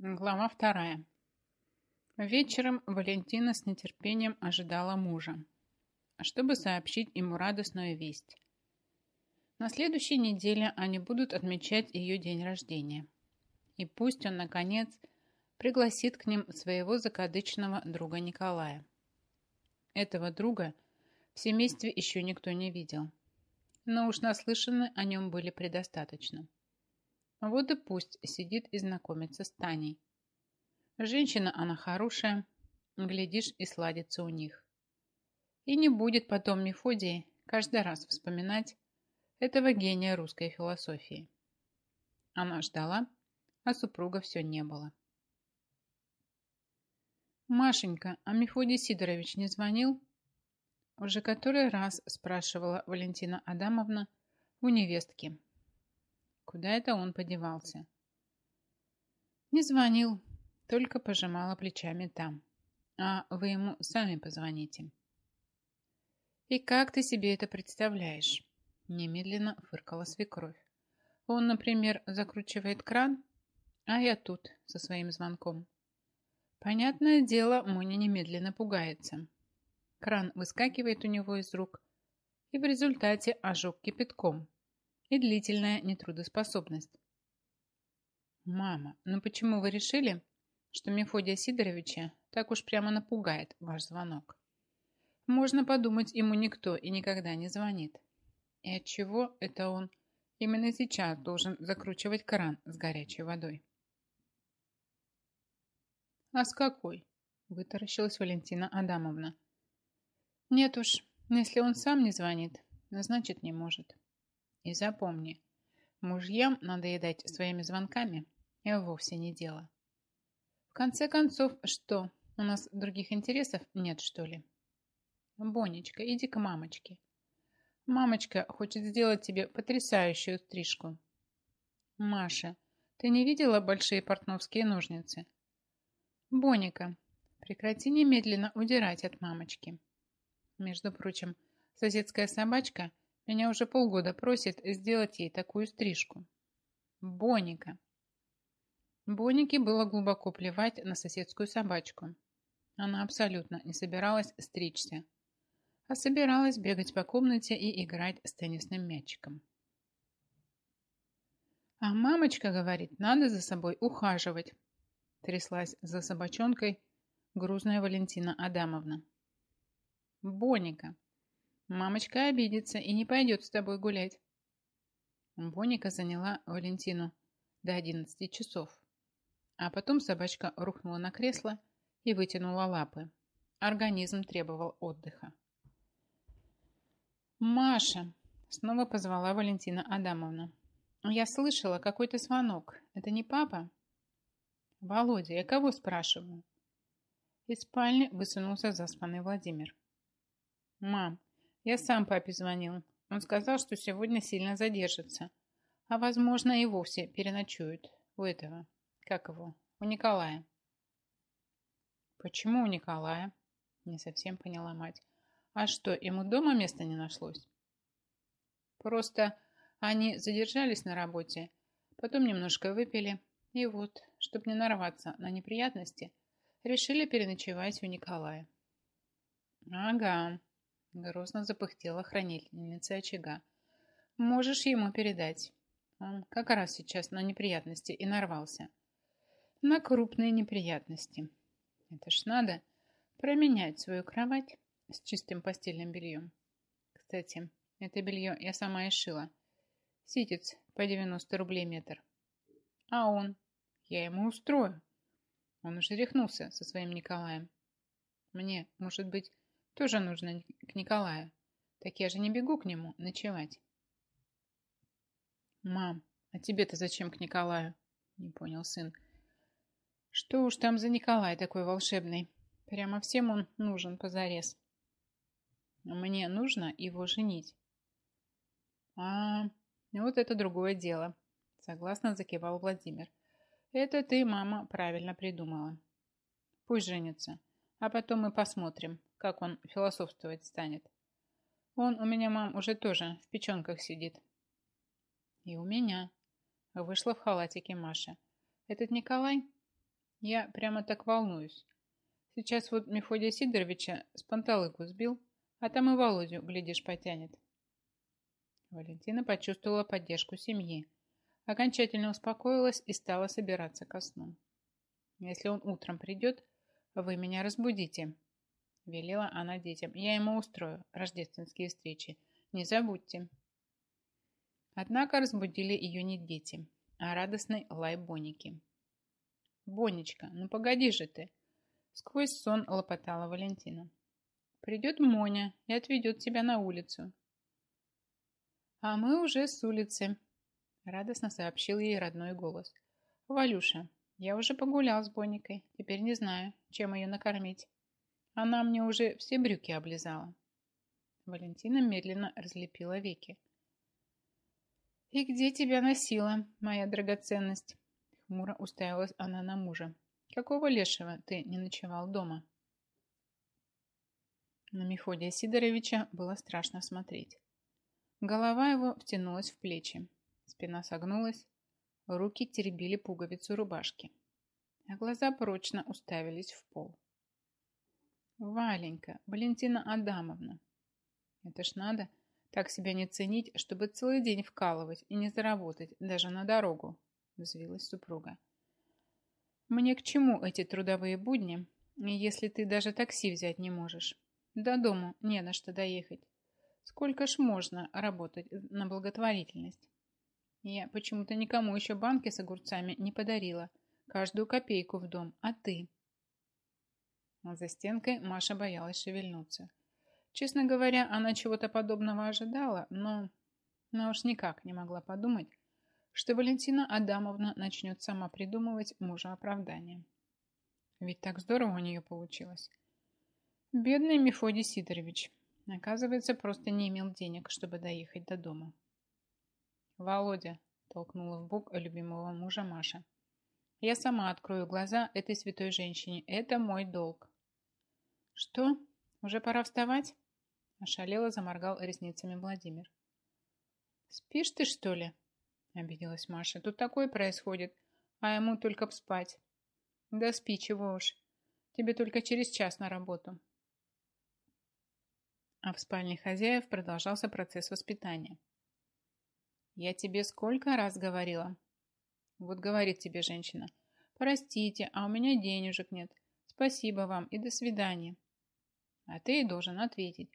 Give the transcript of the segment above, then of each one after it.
Глава вторая. Вечером Валентина с нетерпением ожидала мужа, чтобы сообщить ему радостную весть. На следующей неделе они будут отмечать ее день рождения. И пусть он, наконец, пригласит к ним своего закадычного друга Николая. Этого друга в семействе еще никто не видел, но уж наслышаны о нем были предостаточно. Вот и пусть сидит и знакомится с Таней. Женщина она хорошая, глядишь и сладится у них. И не будет потом Мефодий каждый раз вспоминать этого гения русской философии. Она ждала, а супруга все не было. «Машенька, а Мефодий Сидорович не звонил?» Уже который раз спрашивала Валентина Адамовна у невестки. Куда это он подевался? Не звонил, только пожимала плечами там. А вы ему сами позвоните. И как ты себе это представляешь? Немедленно фыркала свекровь. Он, например, закручивает кран, а я тут со своим звонком. Понятное дело, Моня немедленно пугается. Кран выскакивает у него из рук, и в результате ожог кипятком и длительная нетрудоспособность. «Мама, ну почему вы решили, что Мефодия Сидоровича так уж прямо напугает ваш звонок? Можно подумать, ему никто и никогда не звонит. И от чего это он именно сейчас должен закручивать кран с горячей водой?» «А с какой?» – вытаращилась Валентина Адамовна. «Нет уж, если он сам не звонит, значит не может». И запомни, мужьям надоедать своими звонками и вовсе не дело. В конце концов, что, у нас других интересов нет, что ли? Бонечка, иди к мамочке. Мамочка хочет сделать тебе потрясающую стрижку. Маша, ты не видела большие портновские ножницы? Боника, прекрати немедленно удирать от мамочки. Между прочим, соседская собачка меня уже полгода просит сделать ей такую стрижку. Боника. Бонике было глубоко плевать на соседскую собачку. Она абсолютно не собиралась стричься, а собиралась бегать по комнате и играть с теннисным мячиком. А мамочка говорит, надо за собой ухаживать, тряслась за собачонкой грузная Валентина Адамовна. Боника, Мамочка обидится и не пойдет с тобой гулять. Боника заняла Валентину до 11 часов. А потом собачка рухнула на кресло и вытянула лапы. Организм требовал отдыха. «Маша!» – снова позвала Валентина Адамовна. «Я слышала какой-то звонок. Это не папа?» «Володя, я кого спрашиваю?» Из спальни высунулся заспанный Владимир. «Мам, я сам папе звонил. Он сказал, что сегодня сильно задержится. А возможно и вовсе переночует у этого. Как его? У Николая. Почему у Николая? Не совсем поняла мать. А что, ему дома места не нашлось? Просто они задержались на работе, потом немножко выпили, и вот, чтобы не нарваться на неприятности, решили переночевать у Николая. Ага, Грозно запыхтела хранительница очага. Можешь ему передать. Он как раз сейчас на неприятности и нарвался. На крупные неприятности. Это ж надо променять свою кровать с чистым постельным бельем. Кстати, это белье я сама и шила. Ситец по 90 рублей метр. А он? Я ему устрою. Он уже рехнулся со своим Николаем. Мне, может быть, тоже нужно к Николаю. Так я же не бегу к нему ночевать. Мам, а тебе-то зачем к Николаю? Не понял сын. Что уж там за Николай такой волшебный? Прямо всем он нужен позарез. Мне нужно его женить. А, вот это другое дело. Согласно закивал Владимир. Это ты, мама, правильно придумала. Пусть женится, а потом мы посмотрим, как он философствовать станет. Он у меня, мам, уже тоже в печенках сидит. И у меня. Вышла в халатике Маша. Этот Николай? Я прямо так волнуюсь. Сейчас вот Мефодия Сидоровича с панталыку сбил, а там и Володю, глядишь, потянет. Валентина почувствовала поддержку семьи, окончательно успокоилась и стала собираться ко сну. «Если он утром придет, вы меня разбудите», – велела она детям. «Я ему устрою рождественские встречи. Не забудьте». Однако разбудили ее не дети, а радостный лай Боники. «Бонечка, ну погоди же ты!» Сквозь сон лопотала Валентина. «Придет Моня и отведет тебя на улицу». «А мы уже с улицы», — радостно сообщил ей родной голос. «Валюша, я уже погулял с Боникой, теперь не знаю, чем ее накормить. Она мне уже все брюки облизала». Валентина медленно разлепила веки. «И где тебя носила, моя драгоценность?» Хмуро уставилась она на мужа. «Какого лешего ты не ночевал дома?» На Мефодия Сидоровича было страшно смотреть. Голова его втянулась в плечи, спина согнулась, руки теребили пуговицу рубашки, а глаза прочно уставились в пол. «Валенька, Валентина Адамовна, это ж надо так себя не ценить, чтобы целый день вкалывать и не заработать даже на дорогу», взвилась супруга. «Мне к чему эти трудовые будни, если ты даже такси взять не можешь? До дому не на что доехать. Сколько ж можно работать на благотворительность? Я почему-то никому еще банки с огурцами не подарила. Каждую копейку в дом. А ты?» За стенкой Маша боялась шевельнуться. Честно говоря, она чего-то подобного ожидала, но... Но уж никак не могла подумать, что Валентина Адамовна начнет сама придумывать мужа оправдания. Ведь так здорово у нее получилось. Бедный Мефодий Сидорович, оказывается, просто не имел денег, чтобы доехать до дома. «Володя», – толкнула в бок любимого мужа Маша, – «я сама открою глаза этой святой женщине. Это мой долг». «Что? Уже пора вставать?» – ошалело заморгал ресницами Владимир. «Спишь ты, что ли?» обиделась Маша. Тут такое происходит, а ему только б спать. Да спи, чего уж. Тебе только через час на работу. А в спальне хозяев продолжался процесс воспитания. Я тебе сколько раз говорила? Вот говорит тебе женщина. Простите, а у меня денежек нет. Спасибо вам и до свидания. А ты должен ответить.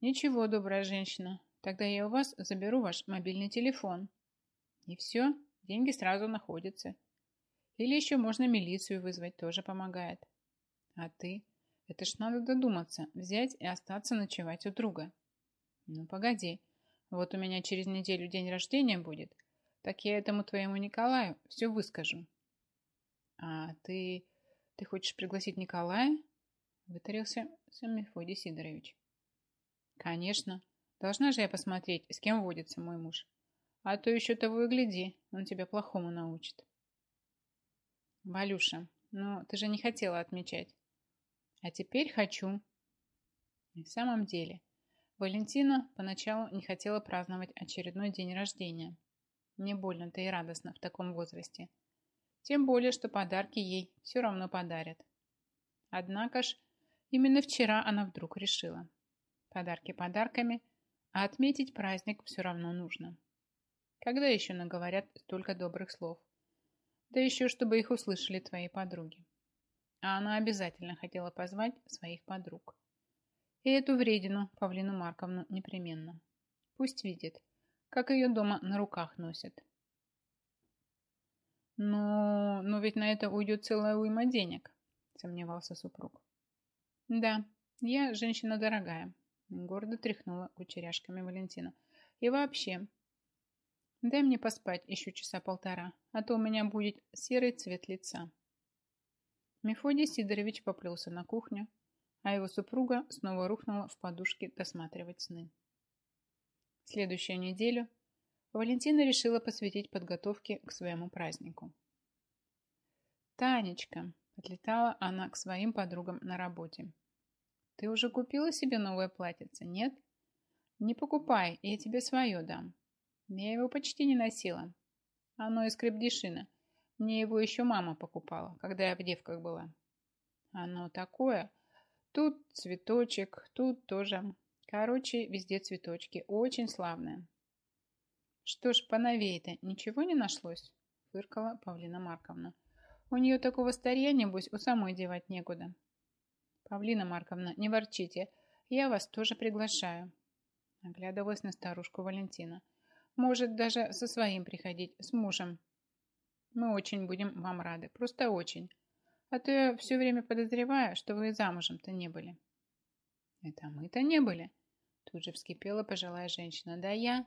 Ничего, добрая женщина, тогда я у вас заберу ваш мобильный телефон. И все, деньги сразу находятся. Или еще можно милицию вызвать, тоже помогает. А ты? Это ж надо додуматься, взять и остаться ночевать у друга. Ну, погоди. Вот у меня через неделю день рождения будет. Так я этому твоему Николаю все выскажу. А ты... Ты хочешь пригласить Николая? Вытарился Мефодий Сидорович. Конечно. Должна же я посмотреть, с кем водится мой муж. А то еще того и гляди, он тебя плохому научит. Валюша, ну ты же не хотела отмечать. А теперь хочу. И в самом деле, Валентина поначалу не хотела праздновать очередной день рождения. Не больно-то и радостно в таком возрасте. Тем более, что подарки ей все равно подарят. Однако ж, именно вчера она вдруг решила. Подарки подарками, а отметить праздник все равно нужно. Когда еще наговорят столько добрых слов? Да еще, чтобы их услышали твои подруги. А она обязательно хотела позвать своих подруг. И эту вредину, Павлину Марковну, непременно. Пусть видит, как ее дома на руках носят. Но, но ведь на это уйдет целая уйма денег, сомневался супруг. Да, я женщина дорогая, гордо тряхнула кучеряшками Валентина. И вообще, Дай мне поспать еще часа полтора, а то у меня будет серый цвет лица. Мефодий Сидорович поплелся на кухню, а его супруга снова рухнула в подушке досматривать сны. Следующую неделю Валентина решила посвятить подготовке к своему празднику. «Танечка!» – отлетала она к своим подругам на работе. «Ты уже купила себе новое платьице, нет? Не покупай, я тебе свое дам. Я его почти не носила. Оно из крепдешина. Мне его еще мама покупала, когда я в девках была. Оно такое. Тут цветочек, тут тоже. Короче, везде цветочки. Очень славное. Что ж, поновее-то ничего не нашлось? Фыркала Павлина Марковна. У нее такого старья, небось, у самой девать некуда. Павлина Марковна, не ворчите. Я вас тоже приглашаю. Оглядывалась на старушку Валентина. Может, даже со своим приходить, с мужем. Мы очень будем вам рады, просто очень. А то я все время подозреваю, что вы замужем-то не были. Это мы-то не были. Тут же вскипела пожилая женщина. Да я...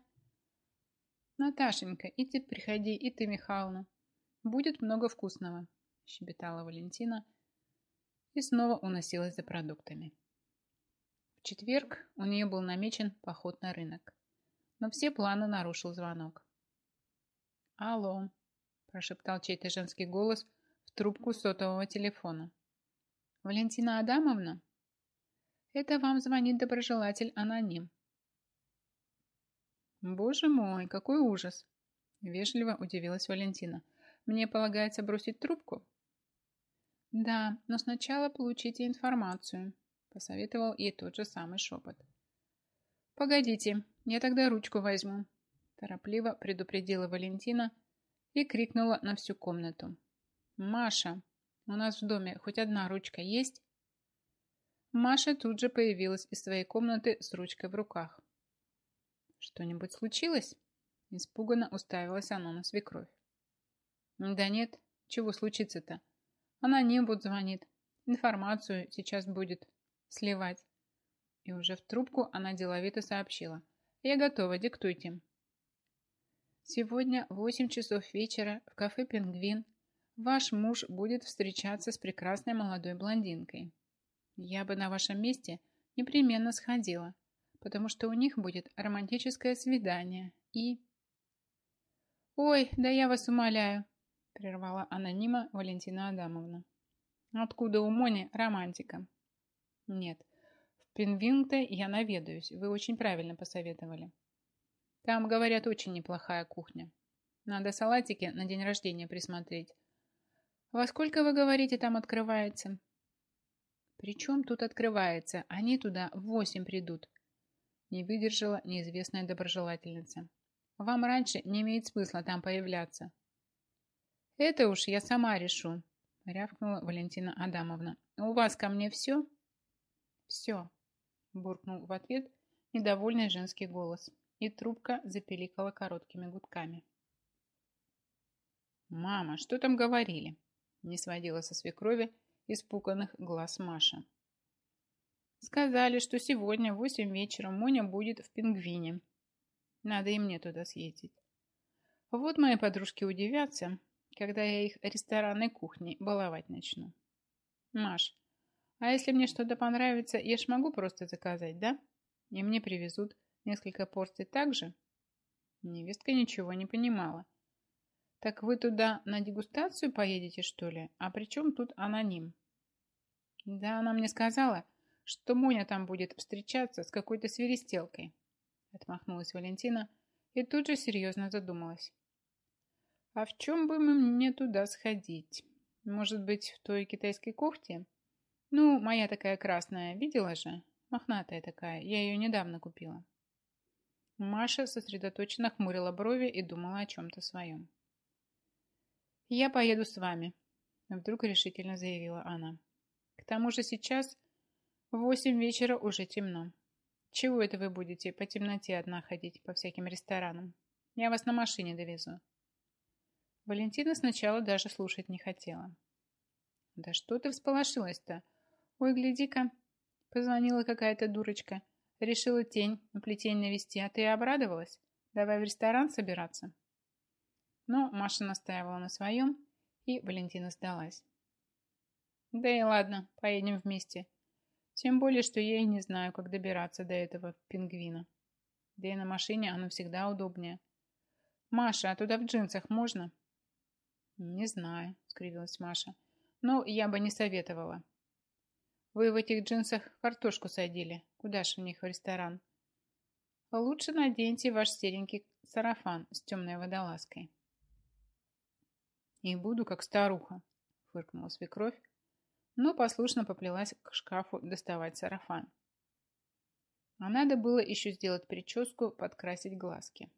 Наташенька, и ты приходи, и ты, Михайловна. Будет много вкусного, щебетала Валентина и снова уносилась за продуктами. В четверг у нее был намечен поход на рынок, но все планы нарушил звонок. «Алло», – прошептал чей-то женский голос в трубку сотового телефона. «Валентина Адамовна?» «Это вам звонит доброжелатель аноним». «Боже мой, какой ужас!» – вежливо удивилась Валентина. «Мне полагается бросить трубку?» «Да, но сначала получите информацию», – посоветовал ей тот же самый шепот. «Погодите, я тогда ручку возьму», – торопливо предупредила Валентина и крикнула на всю комнату. «Маша, у нас в доме хоть одна ручка есть?» Маша тут же появилась из своей комнаты с ручкой в руках. «Что-нибудь случилось?» Испуганно уставилась она на свекровь. «Да нет, чего случится-то?» Она Нимбуд звонит. Информацию сейчас будет сливать. И уже в трубку она деловито сообщила. Я готова, диктуйте. Сегодня в 8 часов вечера в кафе «Пингвин» ваш муж будет встречаться с прекрасной молодой блондинкой. Я бы на вашем месте непременно сходила, потому что у них будет романтическое свидание и... «Ой, да я вас умоляю, прервала анонима Валентина Адамовна. Откуда у Мони романтика? Нет, в Пингвинте я наведаюсь, вы очень правильно посоветовали. Там, говорят, очень неплохая кухня. Надо салатики на день рождения присмотреть. Во сколько, вы говорите, там открывается? Причем тут открывается? Они туда в восемь придут. Не выдержала неизвестная доброжелательница. Вам раньше не имеет смысла там появляться. «Это уж я сама решу», – рявкнула Валентина Адамовна. «У вас ко мне все?» «Все», – буркнул в ответ недовольный женский голос, и трубка запеликала короткими гудками. «Мама, что там говорили?» – не сводила со свекрови испуганных глаз Маша. «Сказали, что сегодня в восемь вечера Моня будет в пингвине. Надо и мне туда съездить. Вот мои подружки удивятся, когда я их ресторанной кухней баловать начну. Маш, а если мне что-то понравится, я ж могу просто заказать, да? И мне привезут несколько порций так же? Невестка ничего не понимала. Так вы туда на дегустацию поедете, что ли? А при чем тут аноним? Да, она мне сказала, что Моня там будет встречаться с какой-то свиристелкой. Отмахнулась Валентина и тут же серьезно задумалась. А в чем бы мне туда сходить? Может быть, в той китайской кофте? Ну, моя такая красная, видела же? Мохнатая такая, я ее недавно купила. Маша сосредоточенно хмурила брови и думала о чем-то своем. «Я поеду с вами», — вдруг решительно заявила она. «К тому же сейчас в восемь вечера уже темно. Чего это вы будете по темноте одна ходить по всяким ресторанам? Я вас на машине довезу». Валентина сначала даже слушать не хотела. «Да что ты всполошилась-то? Ой, гляди-ка!» Позвонила какая-то дурочка. Решила тень на плетень навести, а ты обрадовалась? Давай в ресторан собираться. Но Маша настаивала на своем, и Валентина сдалась. Да и ладно, поедем вместе. Тем более, что я и не знаю, как добираться до этого пингвина. Да и на машине оно всегда удобнее. Маша, а туда в джинсах можно? «Не знаю», — скривилась Маша. «Но я бы не советовала. Вы в этих джинсах картошку садили. Куда ж в них в ресторан? Лучше наденьте ваш серенький сарафан с темной водолазкой». И буду как старуха, фыркнула свекровь, но послушно поплелась к шкафу доставать сарафан. А надо было еще сделать прическу, подкрасить глазки.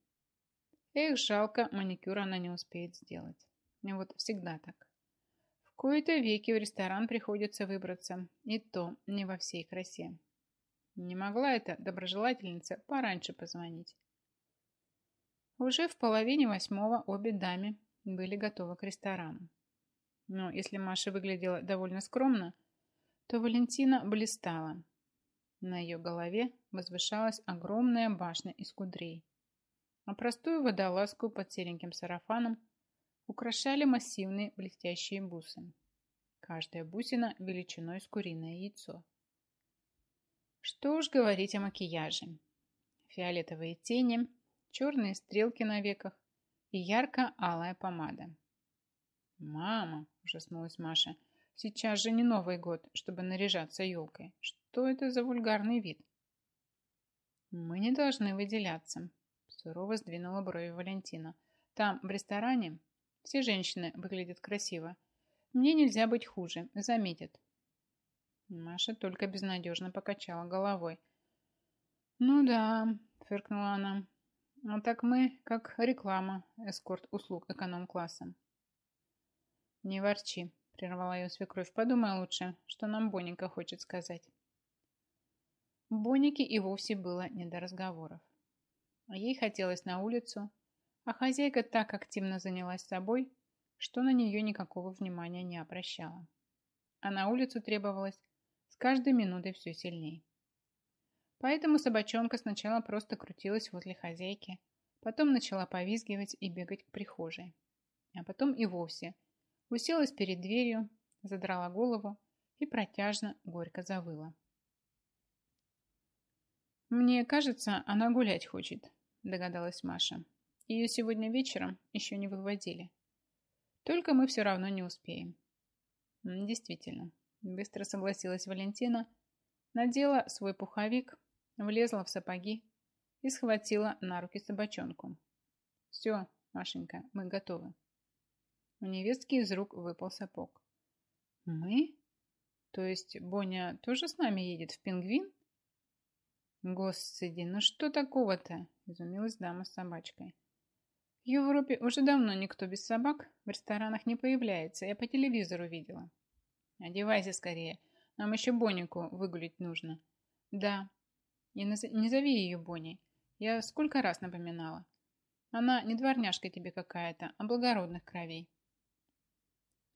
Эх, жалко, маникюр она не успеет сделать. Вот всегда так. В кои-то веки в ресторан приходится выбраться, и то не во всей красе. Не могла эта доброжелательница пораньше позвонить. Уже в половине восьмого обе даме были готовы к ресторану. Но если Маша выглядела довольно скромно, то Валентина блистала. На ее голове возвышалась огромная башня из кудрей, а простую водолазку под сереньким сарафаном украшали массивные блестящие бусы. Каждая бусина величиной с куриное яйцо. Что уж говорить о макияже. Фиолетовые тени, черные стрелки на веках и ярко-алая помада. «Мама!» – ужаснулась Маша. «Сейчас же не Новый год, чтобы наряжаться елкой. Что это за вульгарный вид?» «Мы не должны выделяться», – сурово сдвинула брови Валентина. «Там, в ресторане, все женщины выглядят красиво. Мне нельзя быть хуже, заметят». Маша только безнадежно покачала головой. «Ну да», – фыркнула она, а так мы как реклама эскорт услуг эконом-класса. Не ворчи, прервала ее свекровь. Подумай лучше, что нам Боника хочет сказать. Бонике и вовсе было не до разговоров. Ей хотелось на улицу, а хозяйка так активно занялась собой, что на нее никакого внимания не обращала. А на улицу требовалось с каждой минутой все сильнее. Поэтому собачонка сначала просто крутилась возле хозяйки, потом начала повизгивать и бегать к прихожей. А потом и вовсе уселась перед дверью, задрала голову и протяжно горько завыла. «Мне кажется, она гулять хочет», – догадалась Маша. «Ее сегодня вечером еще не выводили. Только мы все равно не успеем». «Действительно», – быстро согласилась Валентина, надела свой пуховик, влезла в сапоги и схватила на руки собачонку. «Все, Машенька, мы готовы». У невестки из рук выпал сапог. «Мы? То есть Боня тоже с нами едет в пингвин?» «Господи, ну что такого-то?» – изумилась дама с собачкой. В Европе уже давно никто без собак в ресторанах не появляется, я по телевизору видела. Одевайся скорее, нам еще Бонику выгулить нужно. Да, и не зови ее Боней. Я сколько раз напоминала. Она не дворняжка тебе какая-то, а благородных кровей.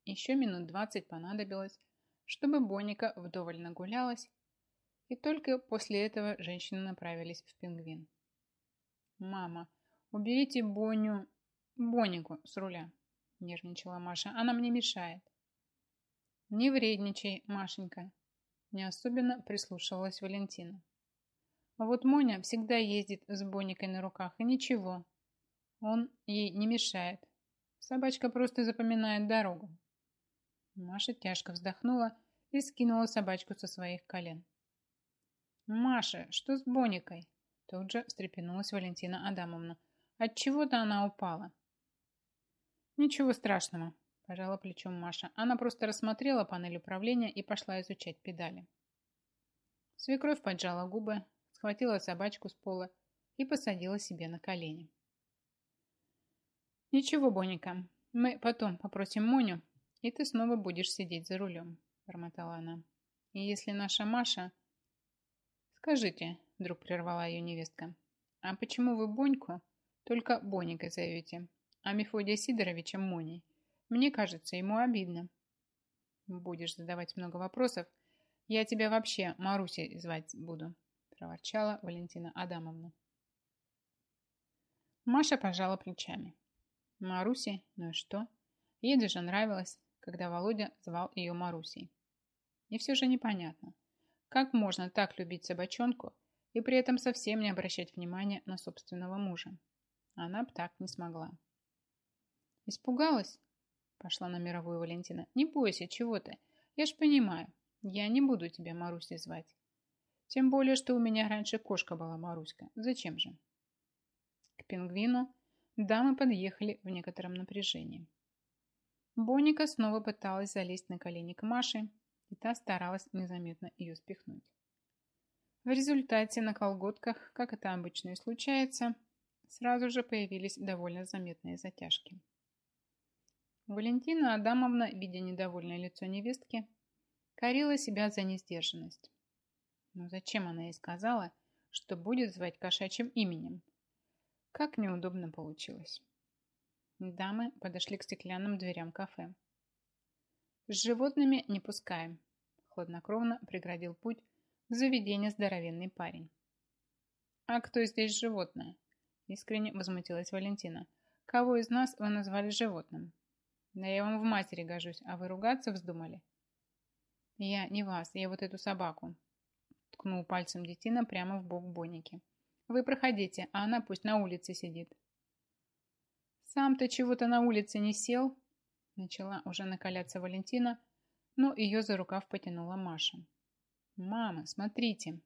Еще минут двадцать понадобилось, чтобы Боника вдоволь нагулялась, и только после этого женщины направились в пингвин. «Мама, уберите Боню, Бонику с руля», – нервничала Маша. «Она мне мешает». «Не вредничай, Машенька», – не особенно прислушивалась Валентина. А вот Моня всегда ездит с Боникой на руках, и ничего. Он ей не мешает. Собачка просто запоминает дорогу. Маша тяжко вздохнула и скинула собачку со своих колен. «Маша, что с Боникой?» Тут же встрепенулась Валентина Адамовна. Отчего-то она упала. «Ничего страшного», – пожала плечом Маша. Она просто рассмотрела панель управления и пошла изучать педали. Свекровь поджала губы, схватила собачку с пола и посадила себе на колени. «Ничего, Боника, мы потом попросим Моню, и ты снова будешь сидеть за рулем», – бормотала она. «И если наша Маша...» «Скажите», – вдруг прервала ее невестка, «а почему вы Боньку только Боникой зовете, а Мефодия Сидоровича Моней? Мне кажется, ему обидно». «Будешь задавать много вопросов, я тебя вообще Марусей звать буду», проворчала Валентина Адамовна. Маша пожала плечами. Маруси, ну и что? Ей даже нравилось, когда Володя звал ее Марусей. И все же непонятно, как можно так любить собачонку и при этом совсем не обращать внимания на собственного мужа. Она б так не смогла. Испугалась? Пошла на мировую Валентина. Не бойся, чего ты? Я ж понимаю, я не буду тебя Марусей звать. Тем более, что у меня раньше кошка была Маруська. Зачем же? К пингвину дамы подъехали в некотором напряжении. Боника снова пыталась залезть на колени к Маше, и та старалась незаметно ее спихнуть. В результате на колготках, как это обычно и случается, сразу же появились довольно заметные затяжки. Валентина Адамовна, видя недовольное лицо невестки, корила себя за несдержанность. Но зачем она ей сказала, что будет звать кошачьим именем? Как неудобно получилось. Дамы подошли к стеклянным дверям кафе. «С животными не пускаем», – хладнокровно преградил путь к заведению здоровенный парень. «А кто здесь животное?» – искренне возмутилась Валентина. «Кого из нас вы назвали животным?» Да я вам в матери гожусь, а вы ругаться вздумали? Я не вас, я вот эту собаку. Ткнул пальцем детина прямо в бок Боники. Вы проходите, а она пусть на улице сидит. Сам-то чего-то на улице не сел? Начала уже накаляться Валентина, но ее за рукав потянула Маша. «Мама, смотрите!»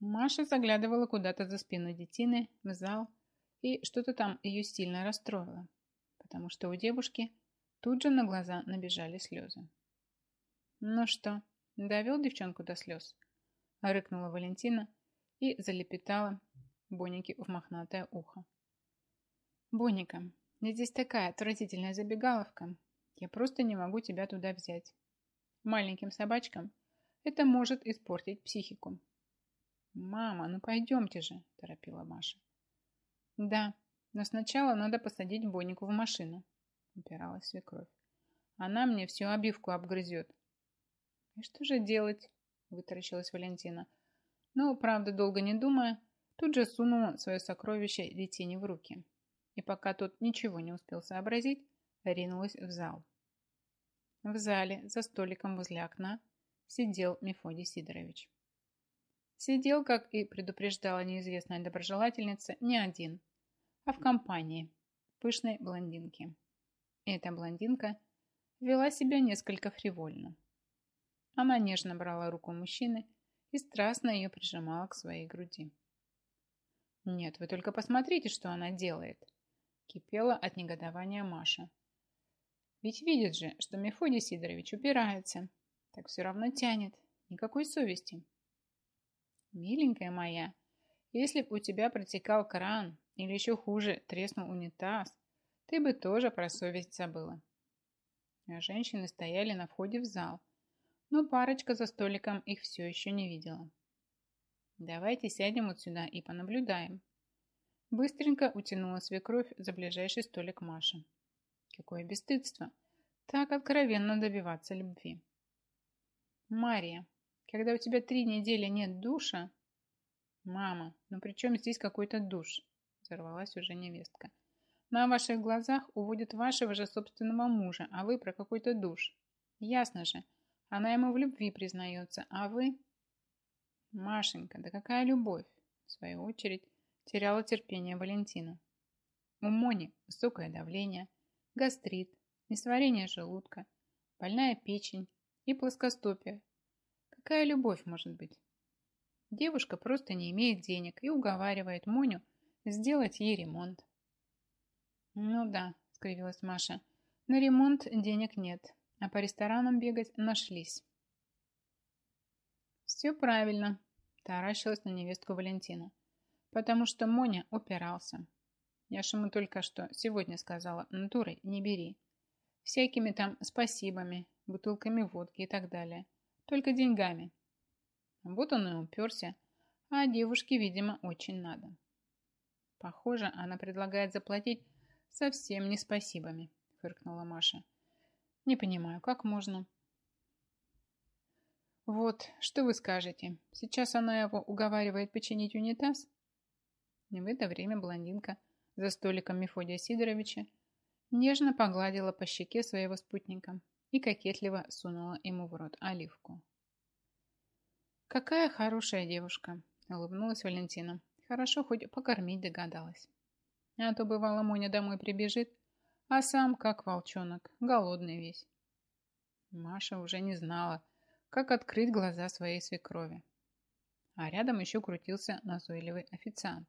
Маша заглядывала куда-то за спину детины в зал, и что-то там ее сильно расстроило потому что у девушки тут же на глаза набежали слезы. «Ну что, довел девчонку до слез?» – рыкнула Валентина и залепетала Бонике в мохнатое ухо. «Боника, здесь такая отвратительная забегаловка. Я просто не могу тебя туда взять. Маленьким собачкам это может испортить психику». «Мама, ну пойдемте же», – торопила Маша. «Да, но сначала надо посадить Бонику в машину, упиралась свекровь. Она мне всю обивку обгрызет. И что же делать? Вытаращилась Валентина. Но, правда, долго не думая, тут же сунула свое сокровище детине в руки. И пока тот ничего не успел сообразить, ринулась в зал. В зале, за столиком возле окна, сидел Мефодий Сидорович. Сидел, как и предупреждала неизвестная доброжелательница, не один, а в компании пышной блондинки. И эта блондинка вела себя несколько фривольно. Она нежно брала руку мужчины и страстно ее прижимала к своей груди. «Нет, вы только посмотрите, что она делает!» Кипела от негодования Маша. «Ведь видит же, что Мефодий Сидорович упирается. Так все равно тянет. Никакой совести». «Миленькая моя, если б у тебя протекал кран или еще хуже, треснул унитаз, ты бы тоже про совесть забыла. А женщины стояли на входе в зал, но парочка за столиком их все еще не видела. Давайте сядем вот сюда и понаблюдаем. Быстренько утянула свекровь за ближайший столик Маша. Какое бесстыдство! Так откровенно добиваться любви. Мария, когда у тебя три недели нет душа... Мама, ну при чем здесь какой-то душ? Взорвалась уже невестка. На ваших глазах уводят вашего же собственного мужа, а вы про какой-то душ. Ясно же, она ему в любви признается, а вы... Машенька, да какая любовь? В свою очередь, теряла терпение Валентина. У Мони высокое давление, гастрит, несварение желудка, больная печень и плоскостопие. Какая любовь может быть? Девушка просто не имеет денег и уговаривает Моню сделать ей ремонт. Ну да, скривилась Маша. На ремонт денег нет, а по ресторанам бегать нашлись. Все правильно, таращилась на невестку Валентина. Потому что Моня упирался. Я же ему только что сегодня сказала, натурой не бери. Всякими там спасибами, бутылками водки и так далее. Только деньгами. Вот он и уперся, а девушке, видимо, очень надо. Похоже, она предлагает заплатить совсем не спасибами, фыркнула Маша. Не понимаю, как можно? Вот, что вы скажете? Сейчас она его уговаривает починить унитаз? В это время блондинка за столиком Мефодия Сидоровича нежно погладила по щеке своего спутника и кокетливо сунула ему в рот оливку. «Какая хорошая девушка!» – улыбнулась Валентина. Хорошо, хоть покормить догадалась. А то бывало Моня домой прибежит, а сам, как волчонок, голодный весь. Маша уже не знала, как открыть глаза своей свекрови. А рядом еще крутился назойливый официант.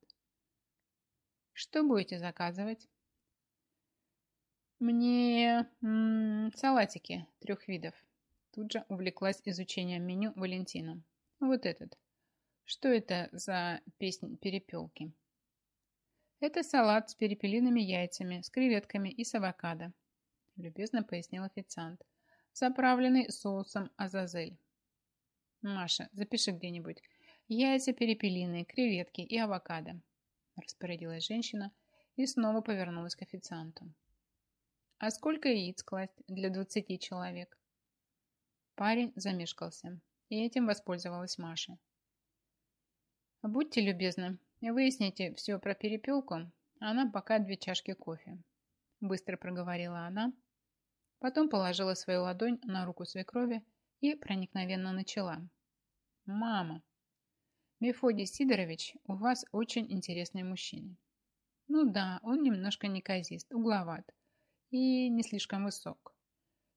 «Что будете заказывать?» Мне м -м, салатики трех видов. Тут же увлеклась изучением меню Валентина. Вот этот. Что это за песнь перепелки? Это салат с перепелиными яйцами, с креветками и с авокадо, любезно пояснил официант, заправленный соусом азазель. Маша, запиши где-нибудь. Яйца перепелиные, креветки и авокадо, распорядилась женщина и снова повернулась к официанту. А сколько яиц класть для 20 человек? Парень замешкался, и этим воспользовалась Маша. Будьте любезны, выясните все про перепелку, а нам пока две чашки кофе. Быстро проговорила она, потом положила свою ладонь на руку свекрови и проникновенно начала. «Мама, Мефодий Сидорович у вас очень интересный мужчина. Ну да, он немножко неказист, угловат и не слишком высок.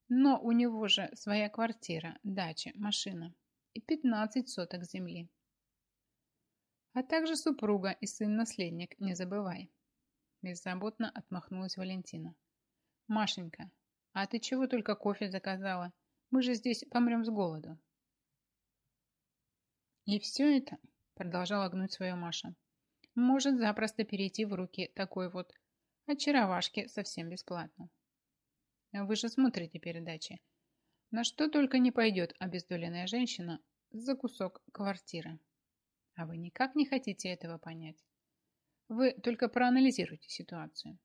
Но у него же своя квартира, дача, машина и 15 соток земли. А также супруга и сын-наследник, не забывай. Беззаботно отмахнулась Валентина. Машенька, а ты чего только кофе заказала? Мы же здесь помрем с голоду. И все это, продолжала гнуть свою Маша, может запросто перейти в руки такой вот Очаровашки совсем бесплатно. Вы же смотрите передачи. На что только не пойдет обездоленная женщина за кусок квартиры. А вы никак не хотите этого понять. Вы только проанализируйте ситуацию.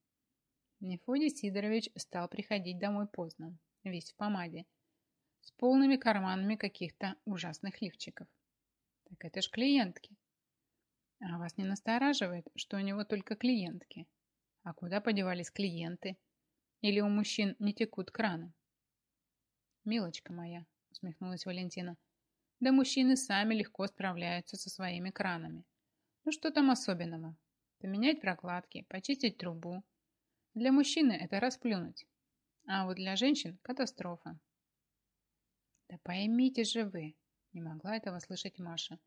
Мефодий Сидорович стал приходить домой поздно, весь в помаде, с полными карманами каких-то ужасных лифчиков. Так это ж клиентки. А вас не настораживает, что у него только клиентки? А куда подевались клиенты? Или у мужчин не текут краны? Милочка моя, усмехнулась Валентина, да мужчины сами легко справляются со своими кранами. Ну что там особенного? Поменять прокладки, почистить трубу. Для мужчины это расплюнуть. А вот для женщин катастрофа. Да поймите же вы, не могла этого слышать Маша.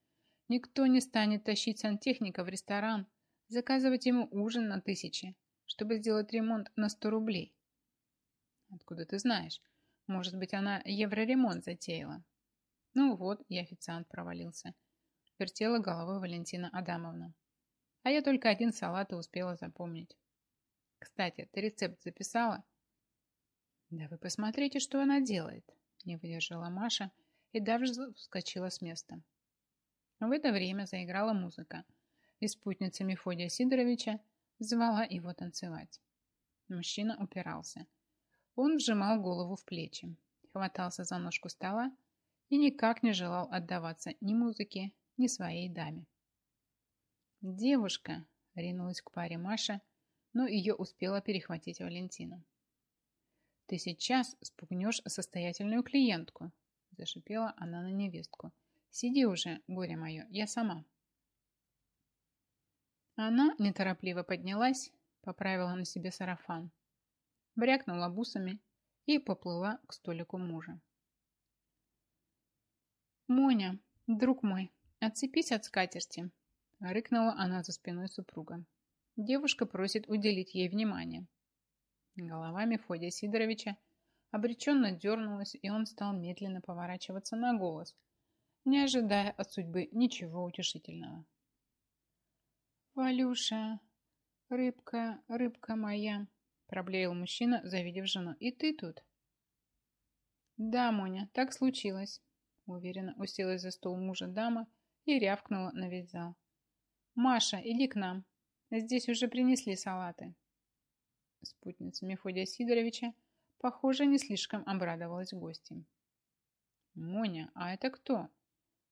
Никто не станет тащить сантехника в ресторан, заказывать ему ужин на тысячи, чтобы сделать ремонт на 100 рублей. Откуда ты знаешь? Может быть, она евроремонт затеяла. Ну вот, и официант провалился. Вертела головой Валентина Адамовна. А я только один салат и успела запомнить. Кстати, ты рецепт записала? Да вы посмотрите, что она делает. Не выдержала Маша и даже вскочила с места. В это время заиграла музыка, и спутница Мефодия Сидоровича звала его танцевать. Мужчина упирался. Он вжимал голову в плечи, хватался за ножку стола и никак не желал отдаваться ни музыке, ни своей даме. «Девушка!» – ринулась к паре Маша, но ее успела перехватить Валентина. «Ты сейчас спугнешь состоятельную клиентку!» – зашипела она на невестку. «Сиди уже, горе мое, я сама!» Она неторопливо поднялась, поправила на себе сарафан, брякнула бусами и поплыла к столику мужа. «Моня, друг мой, отцепись от скатерти!» рыкнула она за спиной супруга. Девушка просит уделить ей внимание. Голова Мефодия Сидоровича обреченно дернулась, и он стал медленно поворачиваться на голос, не ожидая от судьбы ничего утешительного. «Валюша, рыбка, рыбка моя!» проблеял мужчина, завидев жену. «И ты тут?» «Да, Моня, так случилось», уверенно уселась за стол мужа дама и рявкнула на весь зал. «Маша, иди к нам. Здесь уже принесли салаты». Спутница Мефодия Сидоровича, похоже, не слишком обрадовалась гостям. «Моня, а это кто?»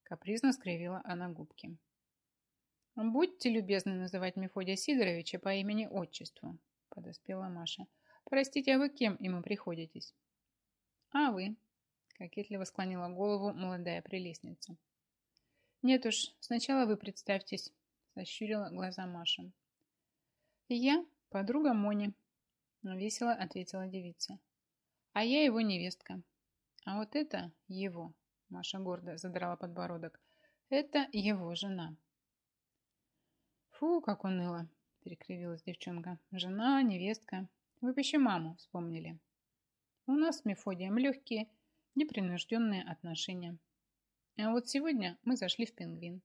Капризно скривила она губки. «Будьте любезны называть Мефодия Сидоровича по имени-отчеству», подоспела Маша. «Простите, а вы кем ему приходитесь?» «А вы?» кокетливо склонила голову молодая прелестница. «Нет уж, сначала вы представьтесь», сощурила глаза Маша. «Я подруга Мони», весело ответила девица. «А я его невестка. А вот это его», Маша гордо задрала подбородок, это его жена. «Фу, как уныло!» – перекривилась девчонка. «Жена, невестка. Вы еще маму вспомнили. У нас с Мефодием легкие, непринужденные отношения. А вот сегодня мы зашли в пингвин.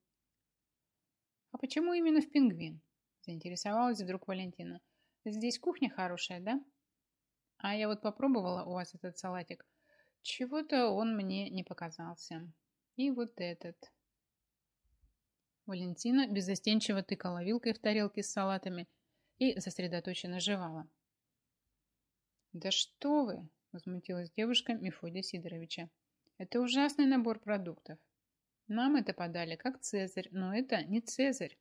А почему именно в пингвин? Заинтересовалась вдруг Валентина. Здесь кухня хорошая, да? А я вот попробовала у вас этот салатик. Чего-то он мне не показался. И вот этот. Валентина беззастенчиво тыкала вилкой в тарелке с салатами и сосредоточенно жевала. «Да что вы!» – возмутилась девушка Мефодия Сидоровича. «Это ужасный набор продуктов. Нам это подали как Цезарь, но это не Цезарь».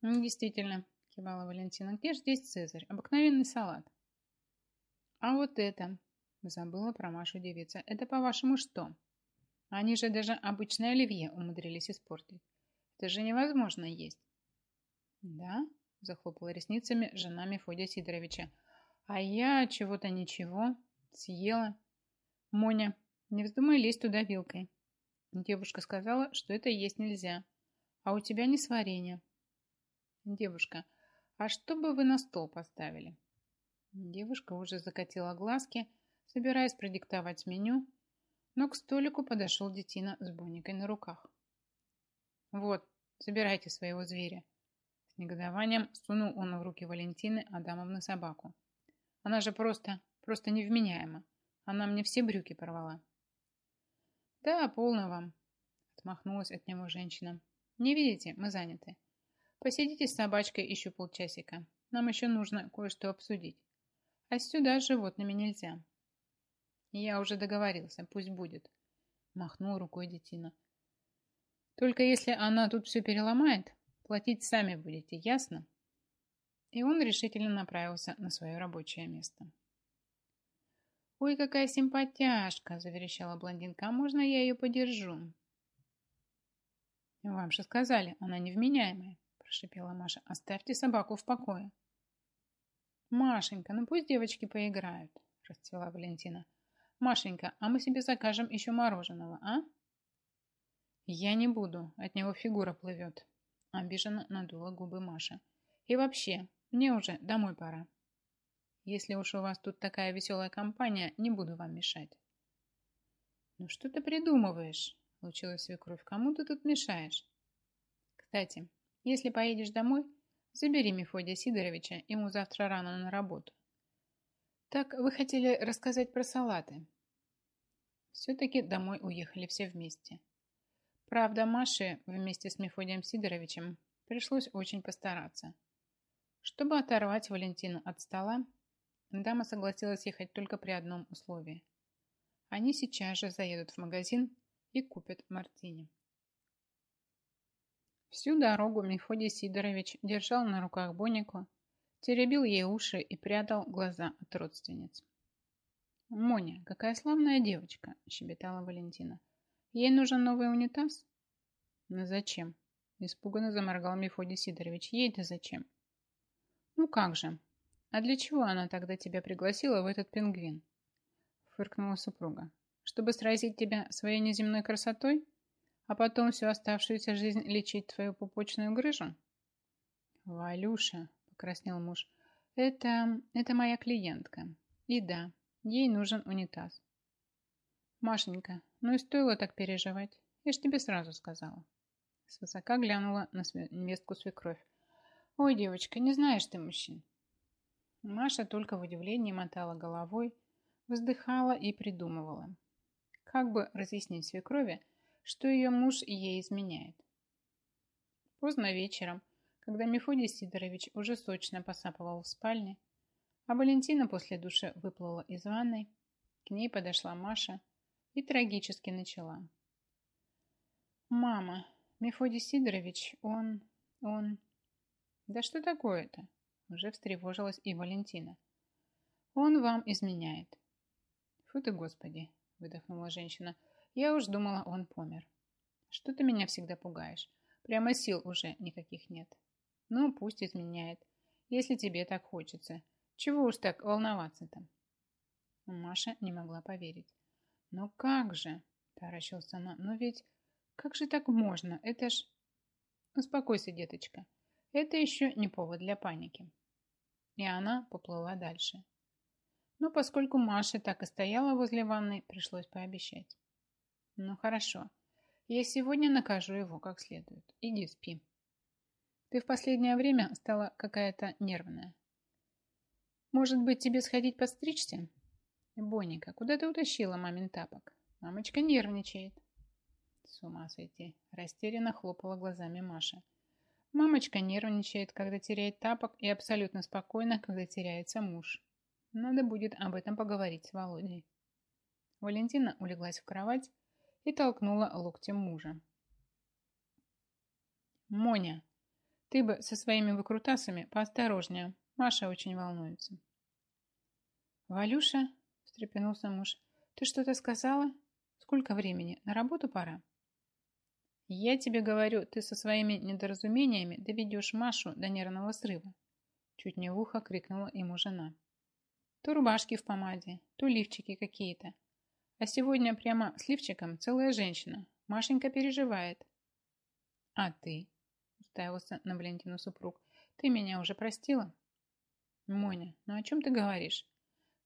«Действительно», – кивала Валентина, – «где же здесь Цезарь? Обыкновенный салат». «А вот это», – забыла про Машу девица, – «это, по-вашему, что? Они же даже обычное оливье умудрились испортить. Это же невозможно есть. Да? Захлопала ресницами жена Мефодия Сидоровича. А я чего-то ничего съела. Моня, не вздумай лезть туда вилкой. Девушка сказала, что это есть нельзя. А у тебя не сварение. Девушка, а что бы вы на стол поставили? Девушка уже закатила глазки, собираясь продиктовать меню, но к столику подошел детина с Боникой на руках. Вот, Забирайте своего зверя. С негодованием сунул он в руки Валентины Адамовны собаку. Она же просто, просто невменяема. Она мне все брюки порвала. Да, полно вам, отмахнулась от него женщина. Не видите, мы заняты. Посидите с собачкой еще полчасика. Нам еще нужно кое-что обсудить. А сюда с животными нельзя. Я уже договорился, пусть будет. Махнул рукой детина. Только если она тут все переломает, платить сами будете, ясно? И он решительно направился на свое рабочее место. «Ой, какая симпатяшка!» – заверещала блондинка. «А можно я ее подержу?» «Вам же сказали, она невменяемая», – прошипела Маша. «Оставьте собаку в покое». «Машенька, ну пусть девочки поиграют», – расцвела Валентина. «Машенька, а мы себе закажем еще мороженого, а?» «Я не буду, от него фигура плывет», – обиженно надула губы Маша. «И вообще, мне уже домой пора. Если уж у вас тут такая веселая компания, не буду вам мешать». «Ну что ты придумываешь?» – лучилась свекровь. «Кому ты тут мешаешь?» «Кстати, если поедешь домой, забери Мефодия Сидоровича, ему завтра рано на работу». «Так вы хотели рассказать про салаты?» Все-таки домой уехали все вместе. Правда, Маше вместе с Мефодием Сидоровичем пришлось очень постараться. Чтобы оторвать Валентину от стола, дама согласилась ехать только при одном условии. Они сейчас же заедут в магазин и купят мартини. Всю дорогу Мефодий Сидорович держал на руках Бонику, теребил ей уши и прятал глаза от родственниц. «Моня, какая славная девочка!» – щебетала Валентина. Ей нужен новый унитаз? Ну зачем? Испуганно заморгал Мефодий Сидорович. Ей-то зачем? Ну как же? А для чего она тогда тебя пригласила в этот пингвин? Фыркнула супруга. Чтобы сразить тебя своей неземной красотой? А потом всю оставшуюся жизнь лечить твою пупочную грыжу? Валюша, покраснел муж, это, это моя клиентка. И да, ей нужен унитаз. Машенька, ну и стоило так переживать. Я ж тебе сразу сказала. Свысока глянула на невестку свекровь. Ой, девочка, не знаешь ты мужчин. Маша только в удивлении мотала головой, вздыхала и придумывала. Как бы разъяснить свекрови, что ее муж ей изменяет. Поздно вечером, когда Мефодий Сидорович уже сочно посапывал в спальне, а Валентина после души выплыла из ванной, к ней подошла Маша – и трагически начала. «Мама, Мефодий Сидорович, он... он...» «Да что такое-то?» Уже встревожилась и Валентина. «Он вам изменяет». «Фу ты, Господи!» выдохнула женщина. «Я уж думала, он помер. Что ты меня всегда пугаешь? Прямо сил уже никаких нет. Ну, пусть изменяет, если тебе так хочется. Чего уж так волноваться-то?» Маша не могла поверить. «Но как же?» – таращился она. «Но ведь как же так можно? Это ж...» «Успокойся, деточка. Это еще не повод для паники». И она поплыла дальше. Но поскольку Маша так и стояла возле ванной, пришлось пообещать. Ну хорошо, я сегодня накажу его как следует. Иди спи. Ты в последнее время стала какая-то нервная. Может быть, тебе сходить подстричься? Бонника, куда ты утащила мамин тапок? Мамочка нервничает. С ума сойти. Растерянно хлопала глазами Маша. Мамочка нервничает, когда теряет тапок, и абсолютно спокойно, когда теряется муж. Надо будет об этом поговорить с Володей. Валентина улеглась в кровать и толкнула локтем мужа. «Моня, ты бы со своими выкрутасами поосторожнее. Маша очень волнуется». «Валюша», – встрепенулся муж, – «ты что-то сказала? Сколько времени? На работу пора?» «Я тебе говорю, ты со своими недоразумениями доведешь Машу до нервного срыва», – чуть не в ухо крикнула ему жена. «То рубашки в помаде, то лифчики какие-то. А сегодня прямо с лифчиком целая женщина. Машенька переживает». «А ты?» – уставился на Валентину супруг. «Ты меня уже простила?» «Моня, ну о чем ты говоришь?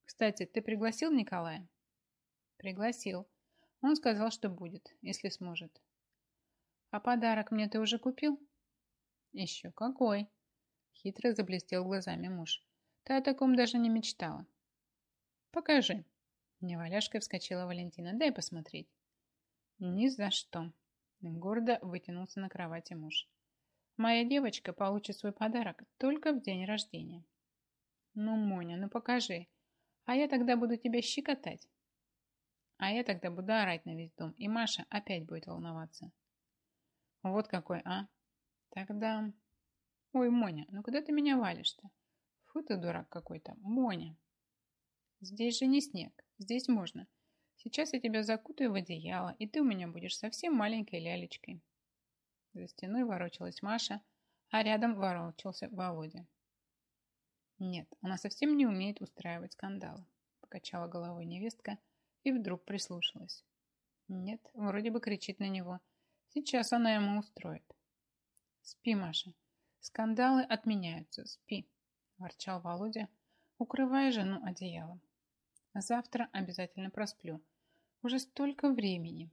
Кстати, ты пригласил Николая?» «Пригласил. Он сказал, что будет, если сможет. А подарок мне ты уже купил? Еще какой? Хитро заблестел глазами муж. Ты о таком даже не мечтала. Покажи. Неваляшкой вскочила Валентина. Дай посмотреть. Ни за что. Гордо вытянулся на кровати муж. Моя девочка получит свой подарок только в день рождения. Ну, Моня, ну покажи. А я тогда буду тебя щекотать. А я тогда буду орать на весь дом, и Маша опять будет волноваться. Вот какой, а? Тогда... Ой, Моня, ну куда ты меня валишь-то? Фу ты дурак какой-то. Моня. Здесь же не снег. Здесь можно. Сейчас я тебя закутаю в одеяло, и ты у меня будешь совсем маленькой лялечкой. За стеной ворочалась Маша, а рядом ворочался Володя. Нет, она совсем не умеет устраивать скандалы. Покачала головой невестка и вдруг прислушалась. Нет, вроде бы кричит на него – Сейчас она ему устроит. Спи, Маша. Скандалы отменяются. Спи, ворчал Володя, укрывая жену одеялом. Завтра обязательно просплю. Уже столько времени.